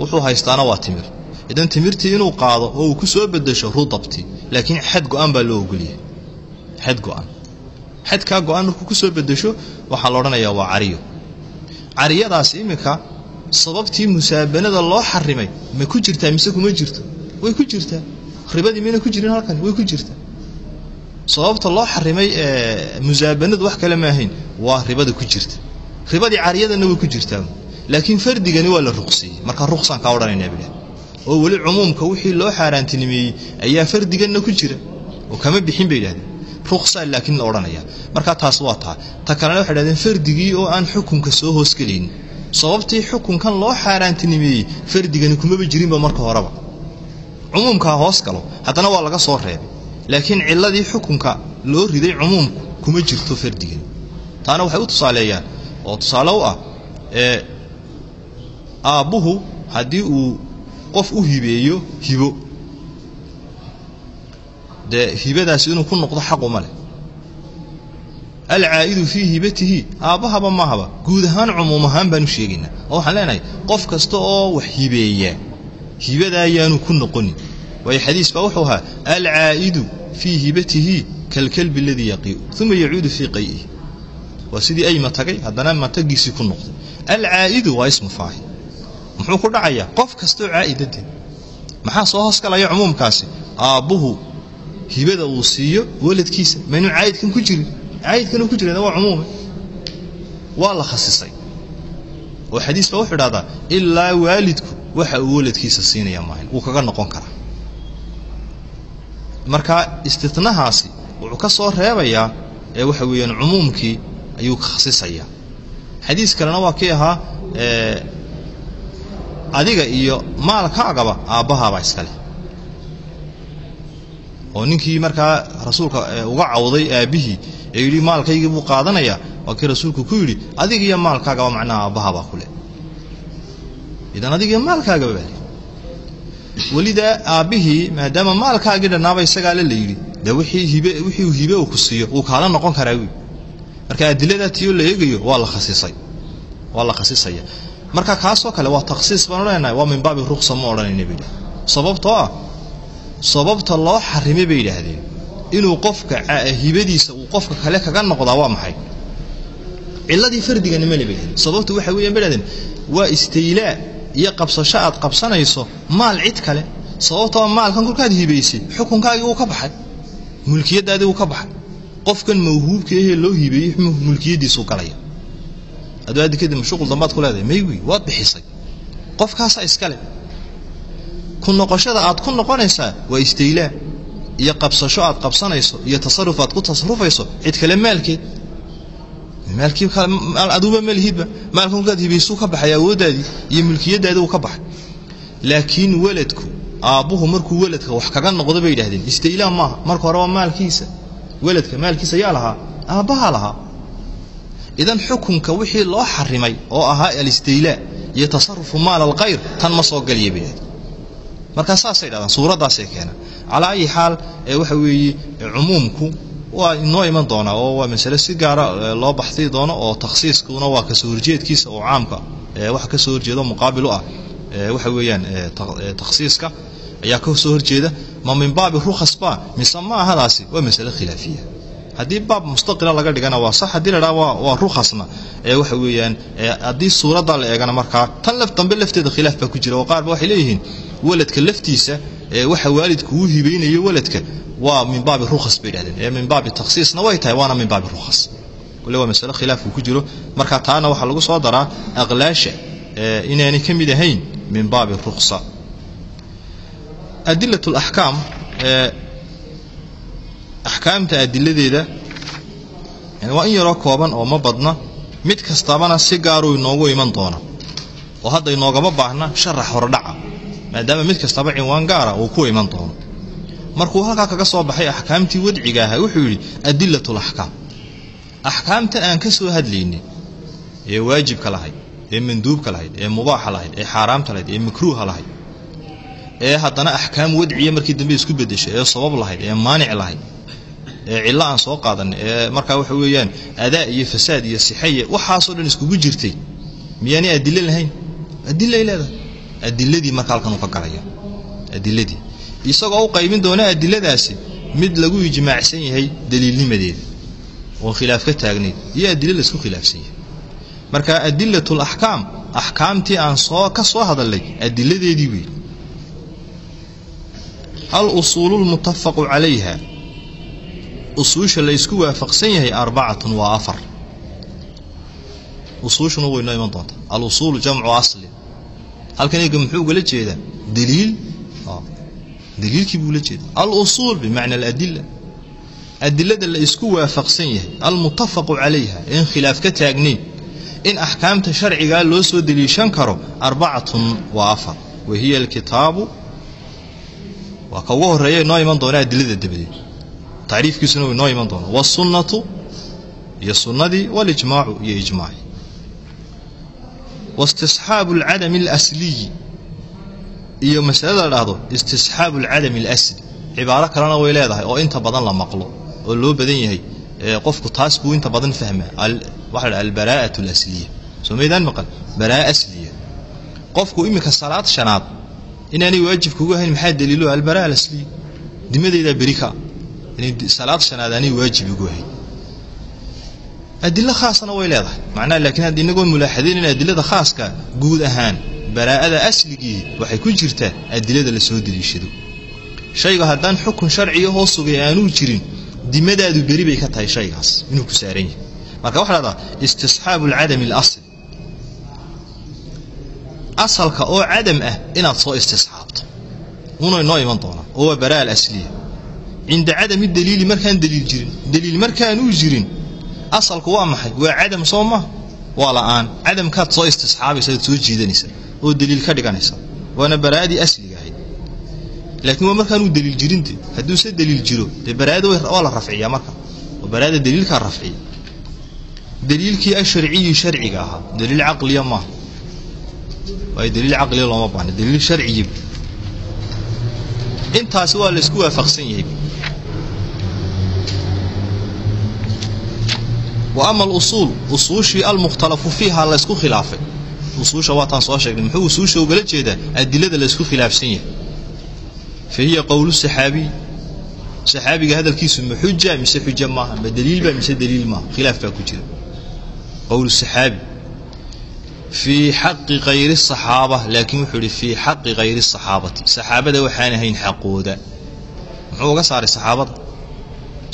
wuxuu haystaana waa timir. Idan timirtii inuu qaado oo uu ku soo bedesho rudabtii laakiin xad go-an baa loo ogolyahay. Xad go-an xadkaa go-an markuu ku soo bedesho waxaa la odhanayaa waa cariyo. Cariyadaas iminka sababtii musaabanada loo xarimay ma ku jirtaa mise kuma jirto? Way ku jirtaa ribadii mayna ku jirin halkani way ku jirtaa sababta loo xarimay musaabanadu wax kale maahayn waa ribada ku jirta. Ribadii cariyadana way ku jirtaa laakiin fardigani waa la ruqsiyey. Marka ruqsaan kaa odhanaynaa bidha oo weli cumuumka wixii loo xaaraantinimeeyey ayaa fardiganna ku jira. Oo kama bixin bay yidhahdeen. Ruqsaa laakiin la odhanaya. Marka taas waa taa. Ta kalena waxay dhahdeen fardigii oo aan xukunka soo hoosgelaynin sababtii xukunkan loo xaaraantinimeeyey fardigani kumaba jirinba marka horeba cumuumkaa hoos galo haddana waa laga soo reebay. Laakiin ciladii xukunka loo riday cumuumku kuma jirto fardigani taana waxay u tusaaleeyaan oo tusaale u ah ee aabbuhu haddii uu qof u hibeeyo hibo. Dee hibadaasi inuu ku noqdo xaquma leh. Alcaa'idu fii hibatihi aabbahaba mahaba guud ahaan cumuum ahaan baanu sheegaynaa. Oo waxaan leenahay qof kasta oo wax hibeeya hibadaa yaanu ku noqonin. Waayo xadiis baa wuxuu ahaa alcaa'idu fii hibatihi kalkalbi aladii yaqii'u. Uma yacuudu fii qay'ihi. Waa sidii ayma tagay haddana matagiisii ku noqday. Alcaa'idu waa ismu muxuu ku dhacayaa qof kastoo caa'idade maxaa soo hoosgalaya cumuumkaasi? Aabbuhu hibada uu siiyo waladkiisa maynu caa'idkan ku jirin. Caa'idkan ku jirana waa cumuume. Waa la khasisay. Oo xadiis baa wuxuu idhahdaa ilaa waalidku waxa uu waladkiisa siinaya maahan. Wuu kaga noqon karaa. Marka istitnahaasi wuxuu ka soo reebayaa ee waxa weeyaan cumuumkii ayuu khasisayaa. Xadiis kalena waa kii ahaa adiga iyo maalkaagaba aabbahaabaa iskale oo ninkii markaa rasuulka uga cawday aabbihii ee yidhi maalkaygii buu qaadanayaa waa kii rasuulku ku yidhi adiga iyo maalkaagaba macnaha aabbahabaa ku leh idan adiga iyo maalkaagaba baa welidaa aabbihii maadaama maalkaagii dhannaaba isagaale la yidhi dee wixii hibe uu ku siiyo wuu kaala noqon karaa wy marka adiladaa tiyoo la eegayo waa la khasisay. Waa la khasisaya. Marka kaasoo kale waa takhsiis baan odhanaynaa waa min baabi ruksa ma odhanayna bay yidhahdeen sababtoo ah sababta loo xarimay bay yidhaahdeen inuu qofka hibadiisa uu qofka kale kaga noqdaa waa maxay? Ciladii fardigana male bay yidhahdeen sababtu waxa weeyaan bay yidhahdeen waa istaylaa iyo qabsasho aad qabsanayso maal cid kale sababtoo maalkan kolkaad hibaysay xukunkaagii wuu ka baxay mulkiyaddaadii wuu ka baxay. Qofkan mawhuubka ahee loo hibeeyey mulkiyaddiisuu galaya. Aduu addi kadib mashuqul dambaad ku leedahay maywi waad bixisay. Qofkaasaa iskale ku noqoshada aad ku noqonaysaa waa istaylaa iyo qabsasho aad qabsanayso iyo tasaruf aad ku tasarufayso cid kale maalkeed maalkii aduuba malihidba maalkan kolkaad hibaysuu ka laakiin weladku aabbuhu markuu weladka wax kaga noqdo bay yidhahdeen istaylaa maaha marka hore waa maalkiisa. Weladka maalkiisa yaa lahaa aabbahaa lahaa. Idan xukunka wixii loo xarimay oo ahaa alistaylaa iyo tasarufu maal alkhayr tan ma soo galiya bay yidhahdeen markaa saasay dhahdaan suuraddaasay keenaan. Calaa ayi xaal waxa weeye cumuumku waa inoo iman doonaa oo waa masale si gaara loo baxsii doono oo takhsiiskuna waa ka soo horjeedkiisa oo caamka waxa ka soo horjeedo muqaabil u ah waxa weeyaan takhsiiska ayaa ka soo horjeeda. Ma min baabi rukhas ba mise ma ahadaasi? Waa masale khilaafiya. Haddii baab mustaqila laga dhigana waa sax haddii la dhaha waa rukhasna ee waxa weeyaan haddii suuradda la eegana markaa tan dambe lafteeda khilaaf baa ku jira oo qaar ba waxay leeyihiin waladka laftiisa waxa waalidku uu hibaynayo waladka waa min baabi rukhas bay dhahdeen ee min baabi takhsiisna way tahay waana min baabi rukhas. Kule waa masale khilaafku ku jiro. Marka taana waxaa lagu soo daraa aqlaasha inaanay ka mid ahayn min baabi rukhsa. Adilat alaxkaam axkaamta adiladeeda waa in yaroo kooban oo ma badna mid kastabana si gaaruu inoogu iman doona. Oo hadda inoogama baahna sharax hordhaca maadaama mid kastaba cinwaan gaara uu ku iman doono. Markuu halkaa kaga soo baxay axkaamtii wadciga ahaa wuxuu yidhi adilat alaxkaam axkaamtan aan ka soo hadlaynin ee waajibka lahayd ee manduubka lahayd ee mubaaxa lahayd ee xaaraamta lahayd ee makruuha lahayd ee haddana axkaam wadciya markii dambe isku bedeshay ee sabab lahayd ee maanic lahayd ee cillo aan soo qaadan ee markaa waxa weeyaan adaa iyo fasaad iyo sixaya waxaasoo dhan iskugu jirtay miyaanay adilo lahayn? Adilay leedahay adiladii marka halkan uu ka galaya adiladii isagoo u qaybin doona adiladaasi mid lagu ijmaacsan yahay daliilnimadeeda. Oon khilaaf ka taagnayd iyo adilo la isku khilaafsan yahay. Marka adilatul axkaam axkaamtii aan soo ka soo hadalnay adiladeedii wey al usuulu lmuttafaqu calayha? Usuusha la ysku waafaqsan yahay arbacatun waa afar. Usuushuna way noo iman doontaa. Al usuulu jamcu asli halkan eega muxuu ugala jeedaa? Daliil? Daliilkii buu ula jeeda al usuul bimacna aladila adilada la isku waafaqsan yahay almuttafaqu calayha in khilaaf ka taagnayn in axkaamta sharcigaa loo soo daliishan karo arbacatun waa afar. Wa hiya alkitaabu. Waa ka ugu horreeya inoo iman doona adilada dabadeed. Tacriifkiisuna inoo iman doona. Wasunnatu iyo sunnadii walijmaacu iyo ijmaaci waistisxaabu alcadami alasliyi iyo masalada la dhahdo istisxaabu alcadami alasli cibaaro kalena way leedahay oo inta badan la maqlo oo loo badan yahay qofku taas buu inta badan fahma waxa la albaraa'atu alasliya soo maydaan maqal baraa'a asliya qofku iminka salaad shanaad inaanay waajib kugu ahayn maxaa daliilo albaraa alasliya dimadeydaa beri salaad shanaad aanay waajib igu ahayn adilo khaasna way leedahay. Macnaha laakiin hadda inagoon mulaaxadayn adilada khaaska guud ahaan baraa'ada asligii waxay ku jirtaa adilada la soo deliishado. Shayga haddaan xukun sharciga hoo aanuu jirin dimadaadu beri bay ka tahay shaygaas inuu ku saaran yahay. Marka waxa lahdaa istisxaabu alcadami alasli. Asalka oo cadam ah inaad soo istisxaabto. Una inoo iman doonaa oo waa baraa alasliya. Cinda cadami daliili markaan daliil jirin daliil markaanuu jirin asalku waa maxay? Waa cadam soo maha waa la'aan. Cadamkaad soo istisxaabaysa ad soo jiidanaysa. Oo daliil ka dhiganaysa. Waana baraa'adii asliga ahayd. Laakiin waa markaanuu daliil jirinte hadduuse daliil jiro dee baraa'ada waa la rafciyaa marka. Oo baraa'ada daliilkaa rafciya. Daliilkii asharciyi sharciga ahaa. Daliil caqliya maaha waayo daliil caqliya looma baahna. Daliil sharciya intaasi waa laysku waafaqsan yahay wa ama alusuul usuushii almukhtalafu fiiha laysku khilaafay. Usuusha waataan soo sheegnay. Muxuu usuusha ugala jeedaa? Adilada laysku khilaafsan yahay. Fa hiya qowlu saxaabiy saxaabiga hadalkiisu ma xuja mise xuja maaha? Ma daliilba mise daliil maaha? Khilaaf baa ku jira. Qowlu saxaabi. Fii xaqi kayri saxaaba. Laakiin wuxuu ihi fii xaqi kayri saxaabati. Saxaabada waxaan ahayn xaqooda. Muxuu uga saaray saxaabada?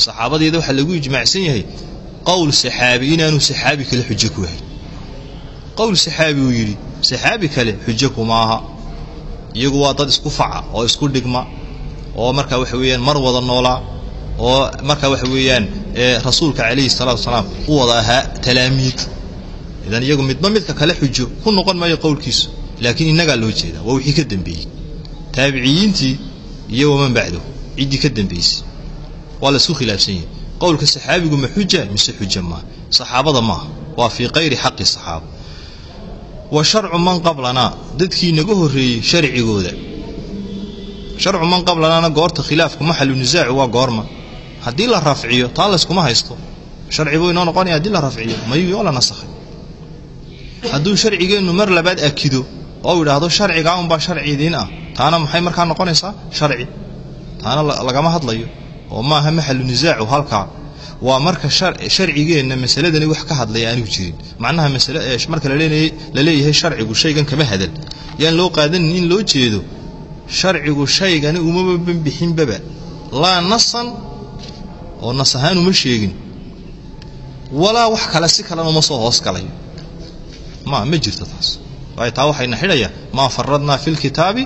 Saxaabadeeda waxaa lagu ijmaacsan yahay qowl saxaabi inaanu saxaabi kale xujo ku ahayn qowl saxaabi uu yidhi saxaabi kale xujo kumaaha iyagu waa dad isku faca oo isku dhigma oo marka waxa weeyaan mar wada noolaa oo marka waxa weeyaan rasuulka calayhi salaatu wasalaam u wada ahaa talaamiid idan iyagu midba midka kale xujo ku noqon maayo qowlkiisu laakiin innagaa loo jeedaa waa wixii ka dambeeyey taabiciyiintii iyo waman bacdo ciddii ka dambaysay waa la isku khilaafsan yahay qowlka saxaabigu ma xuja mise xuja maaha saxaabada maaha waa fii kayri xaqi saxaaba wa sharcu man qablanaa dadkii naga horreeyey sharcigooda. Sharcu man qablanaana goorta khilaafku maxalu nisaaci waa goorma haddii la rafciyo taa layskuma haysto. Sharci buu inoo noqonaya haddii la rafciyo mayuu oo la nasakhay? Hadduu sharcigeennu mar labaad akido oo idhaahdo sharcigaa unbaa sharci idiin ah. Taana maxay markaa noqonaysaa? Sharci. Taana lagama hadlayo oo maaha maxalu nisaacu halkaa waa marka sharcigeenna masaladani wax ka hadlaya aanu jirin. Macnaha marka la leeyahay sharcigu shaygan kama hadal. Yaan loo qaadanin in loo jeedo sharcigu shaygani umaba banbixinbaba laa nasan oo nas ahaan uma sheegin. Walaa wax kale si kalena uma soo hoos galayo ma ma jirto taas. Waayo taa waxayna xidhayaa maa faradnaa fi lkitaabi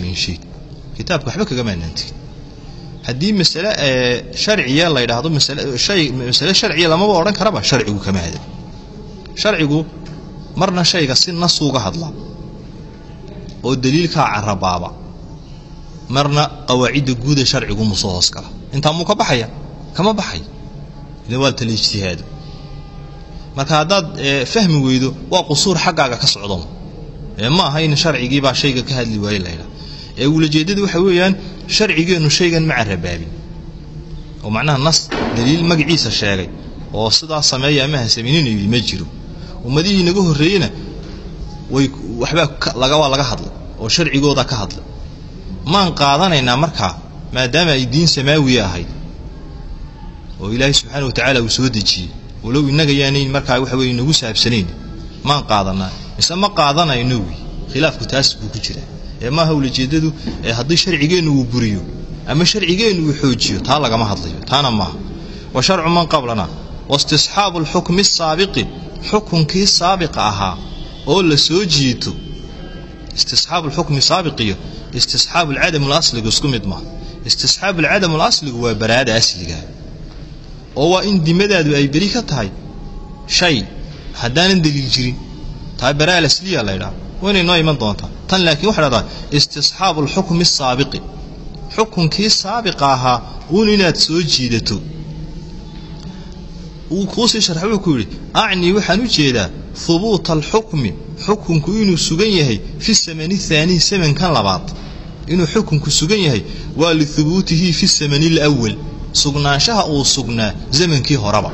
min shay kitaabka waxba kagamaanaantiin haddii masale sharciya la yidhaahdo mashay masale sharciya lamaba odhan karaba sharcigu kama hadal sharcigu marna shayga si nasuuga hadlaa oo daliilkaa carabaaba marna qawaacidda guuda sharcigu mu soo hoos gala intaa muu ka baxaya? Kama baxay? Ila waa tala ijtihaado. Marka haddaad fahmi weydo waa qusuur xaggaaga ka socdo. Ma aha in sharcigiibaa shayga ka hadli waaye laydhaa ee ulajeeddada waxa weeyaan sharcigeennu shaygan ma carabaabin oo macnaha nas daliil magaciisa sheegay oo sidaa sameeya amaha samayninaydi ma jiro. Ummadihii naga horreeyena way waxbaa waa laga hadlay oo sharcigooda ka hadlay. Maan qaadanaynaa markaa maadaama ay diin samaawiya ahayd oo ilaahay subxaana wa tacaala uu soo dejiyey walow innaga yaanayn markaa waxa weye nagu saabsanayn maan qaadanaa mise ma qaadanayno wy khilaafku taas buu ku jiraa ee maaha ulajeeddadu haddii sharcigeennu uu buriyo ama sharcigeennu uu xoojiyo taa lagama hadlayo taana maaha wa sharcu man qablana waistisxaabu alxukmi asaabiqi xukunkii saabiqa ahaa oo la soo jiito. Istisxaabu alxukmi saabiqiyo istisxaabu alcadam alasligu isku mid maaha istisxaabu alcadam alasligu waa baraada asliga oo waa in dimadaadu ay beri ka tahay shay haddaanan daliil jirin. Taa baraa alasliya laydhaha waynay noo iman doontaa tan laakiin waxay dhahdaa istisxaabu alxukmi asaabiqi xukunkii saabiqa ahaa uun inaad soo jiidato. Uu kuusii sharxa wuxuu ku yidhi acnii waxaan u jeedaa hubuuta alxukmi xukunku inuu sugan yahay fi samani thaanii samankan labaad. Inuu xukunku sugan yahay waa lihubuutihi fi samani alawal sugnaanshaha uu sugnaa zamankii horeba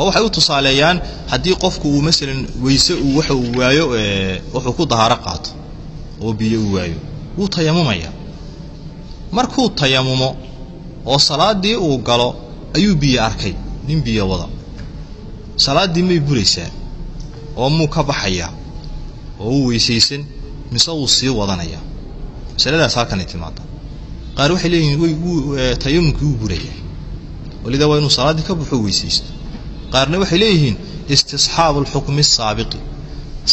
oo waxay u tusaaleeyaan haddii qofku uu masalan weyse uu waxa uu waayo wuxuu ku dahaaro qaato oo biyo uu waayo wuu tayamumaya. Markuu tayamumo oo salaaddii uu galo ayuu biyo arkay nin biyo wada. Salaaddii may buraysaa oo muu ka baxayaa oo uu weysaysan mise wuu sii wadanayaa masaladaas halkanay timaada qaar waxay leeyihiin tayamumkii wuu burayaa walidaa waa inuu salaaddii ka baxo weysaysto qaarna waxay leeyihiin istisxaabu alxukmi asaabiqi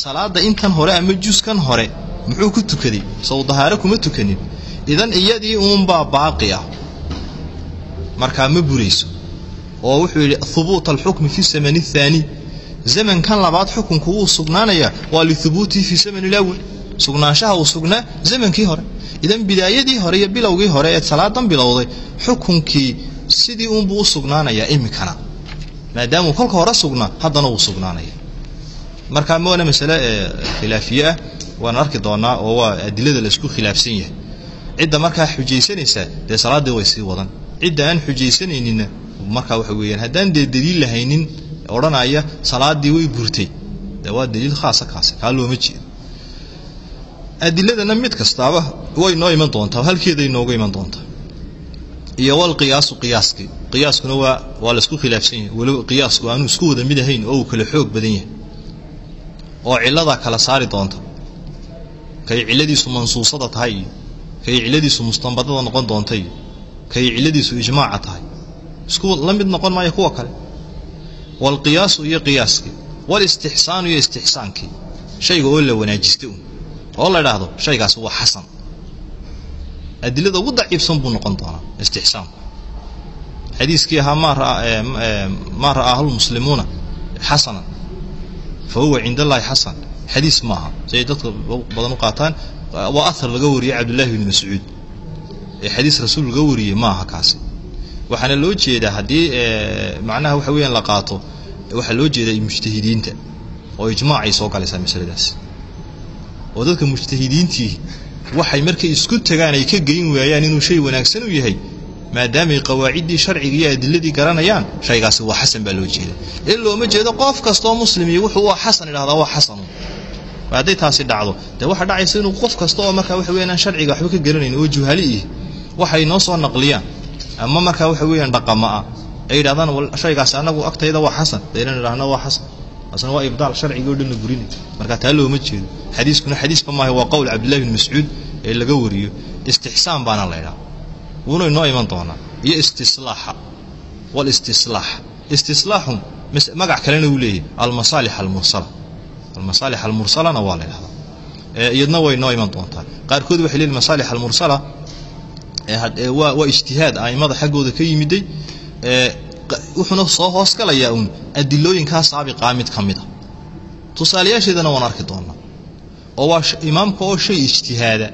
salaadda intan hore ama juskan hore muxuu ku tukaday? Sow dahaaro kuma tukanin. Idan iyadii uunbaa baaqi ah. Markaa ma burayso. Oo wuxuu yidhi hubuuta alxukmi fi samani athaani zamankan labaad xukunku wuu sugnaanayaa. Waa lihubuutihi fi samani alawal sugnaanshaha uu sugnaa zamankii hore. Idan bidaayadii hore iyo bilowgii hore ee salaadan bilowday xukunkii sidii uunbuu u sugnaanayaa imikana maadaamuu kolka hore sugnaa haddana wuu sugnaanaya. Marka mawana masale khilaafiye ah waan arki doonaa oo waa adilada la isku khilaafsan yahay. Cidda markaa xujaysanaysaa dee salaaddii way sii wadan. Cidda aan xujaysanayninna markaa waxa weeyaan haddaan dee daliil lahaynin odhanaya salaaddii way burtay dee waa daliil khaasa kaasi kaa looma jeedo. Adiladana mid kastaaba way noo iman doontaa halkeeday noogu iman doontaa iyo wal qiyaasu qiyaaskii qiyaaskuna waa waa la isku khilaafsan yahay. Weliba qiyaasku aanu isku wada mid ahayn oo uu kala xoog badan yahay. Oo cilladaa kala saari doonta. Kay cilladiisu mansuusada tahay. Iyo kay cilladiisu mustanbadada noqon doonta iyo kay cilladiisu ijmaaca tahay. Isku la mid noqon maayo kuwa kale. Waalqiyaasu iyo qiyaaskii walistixsaanu iyo istixsaankii shayga oo la wanaajistay un oo la idhaahdo shaygaasi waa xasan adilada ugu daciifsan buu noqon doonaa istixsaanku xadiiskii ahaa maa raa maa ra'aahu lmuslimuuna xasanan fa huwa cinda allaahi xasan. Xadiis maaha siay dadka badan u qaataan waa ahar laga wariyey cabdullahi bni mascuud. Ee xadiis rasuul laga wariyey maaha kaasi. Waxaana loo jeedaa haddii macnaha waxa weeyaan la qaato waxaa loo jeedaa mujtahidiinta oo ijmaacay soo galaysaa masaladaas. Oo dadka mujtahidiintii waxay markay isku tagaan ay ka geyn waayaan inuu shay wanaagsan u yahay maadaamay qawaaciddii sharciga iyo adiladii garanayaan shaygaasi waa xasan baa loo jeeda. In looma jeedo qof kastaoo muslim iyo wuxuu xasan idhahdaa waa xasanu hadday taasi dhacdo. Dee waxaa dhacaysa inuu qof kasta oo markaa waxa weeyaan aan sharciga waxba ka garanayn oo juhali ih waxay noo soo naqliyaan. Ama markaa waxa weeyaan dhaqama ah ay yidhahdaan shaygaasi annagu agtayda waa xasan. Dee inaan idhahna waa xasan asna waa ibdaal sharciga o dhan la gurinay marka taa looma jeedo. Xadiiskuna xadiisba maaha waa qowl cabdillahi bin mascuud ee laga wariyo. Istixsaan baana la ydhaha wuuna inoo iman doonaa. Iyo istislaaxa walistislaax istislaaxun magac kalena uu leeyahy almasaalix almursala. Almasaalix almursalana waa la ydhahdaa iyadna way inoo iman doontaa. Qaarkood waxay leeyihiin masaalix almursala waa ijtihaad a'immada xaggooda ka yimiday wuxuuna soo hoos galayaa uun adilooyinkaa saabiqaa mid ka mid a tusaalayaasheedana waan arki doonaa oo waa imaamka oo shay ijtihaada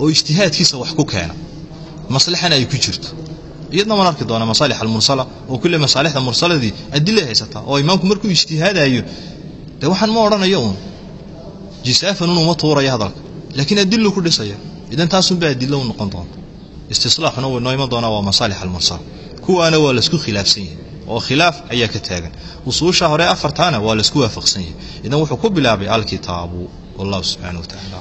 oo ijtihaadkiisa wax ku keena maslaxana ay ku jirto. Iyadna waan arki doonaa masaalix almursala oo kulle masaalixda mursaladii adilay haysataa oo imaamku markuu ijtihaadayo dee waxaan ma odhanayo uun jisaafan un tuuraya hadalka laakiin adilu ku dhisaya. Idan taasunba adilo u noqon doonta. Istislaaxuna way noo iman doonaa waa masaalix almursala kuwaana waa la isku khilaafsan yahay. Oo khilaaf ayaa ka taagan. Usuusha hore afartaana waa la isku waafaqsan yahay. Idan wuxuu ku bilaabay alkitaabu. Wallahu subxaana wa tacala